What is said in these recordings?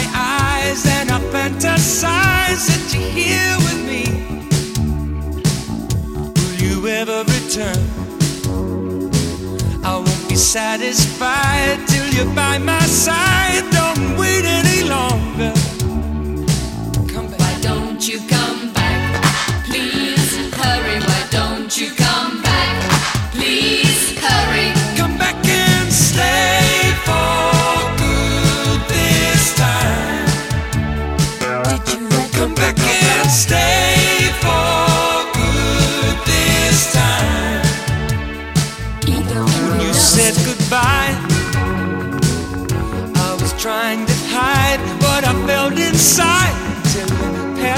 my eyes and I fantasize that you're here with me. Will you ever return? I won't be satisfied till you're by my side. Don't wait any longer.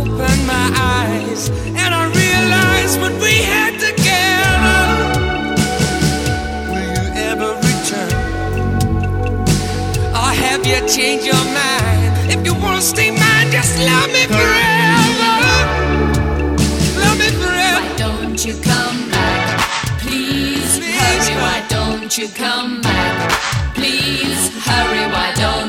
open my eyes and I realize what we had together. Will you ever return? Or have you changed your mind? If you wanna stay mine, just love me forever. Love me forever. Why don't you come back? Please hurry. Why don't you come